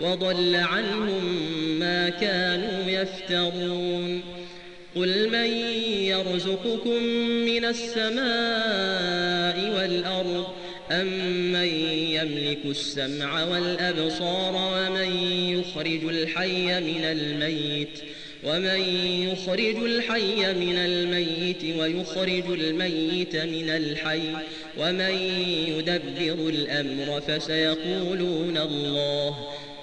وضل عنهم ما كانوا يفترون. قل من يرزقكم من السماء والأرض أم من يملك السمع والأبصار ومن يخرج الحي من الميت ومن يخرج الحي من الميت ويخرج الميت من الحي ومن يدبر الأمر فسيقولون الله